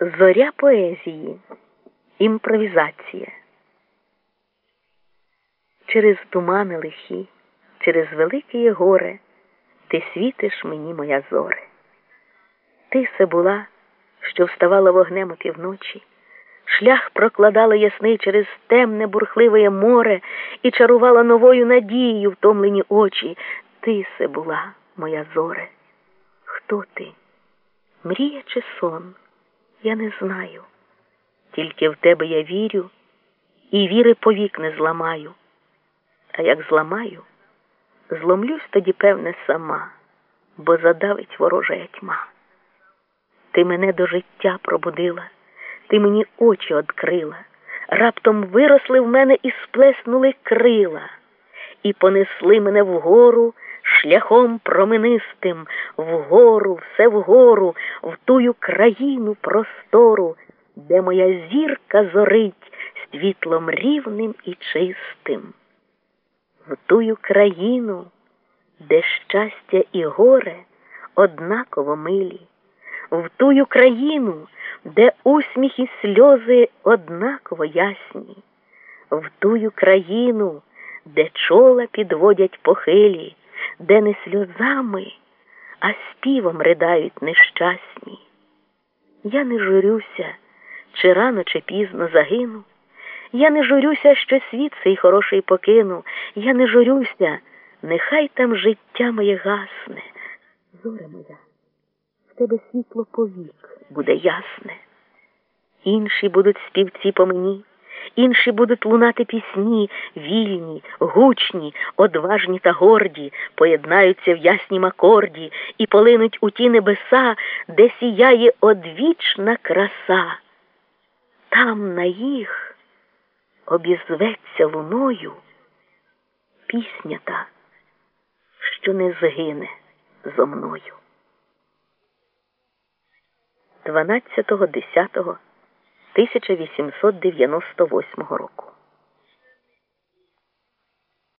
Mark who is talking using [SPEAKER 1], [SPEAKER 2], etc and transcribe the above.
[SPEAKER 1] Зоря поезії. Імпровізація. Через тумани лихі, через велике горе ти світиш мені, моя зоре. Ти се була, що вставала вогнем у півночі, шлях прокладала ясний через темне, бурхливе море і чарувала новою надією втомлені очі. Ти се була, моя зоре. Хто ти? Мрія чи сон? Я не знаю. Тільки в тебе я вірю і віри повік не зламаю. А як зламаю, зломлюсь тоді, певне, сама, бо задавить ворожа тьма. Ти мене до життя пробудила, ти мені очі одкрила, раптом виросли в мене і сплеснули крила, і понесли мене вгору шляхом променистим, вгору, все вгору, в тую країну простору, де моя зірка зорить світлом рівним і чистим, в тую країну, де щастя і горе однаково милі, в тую країну, де усміх і сльози однаково ясні, в тую країну, де чола підводять похилі де не сльозами, а співом ридають нещасні. Я не журюся, чи рано, чи пізно загину. Я не журюся, що світ цей хороший покину. Я не журюся, нехай там життя моє гасне. Зоре моя, в тебе світло повік буде ясне. Інші будуть співці по мені інші будуть лунати пісні, вільні, гучні, одважні та горді, поєднаються в яснім акорді і полинуть у ті небеса, де сіяє одвічна краса. Там на їх обізветься луною пісня та, що не згине зо мною. 12.10 1898 року.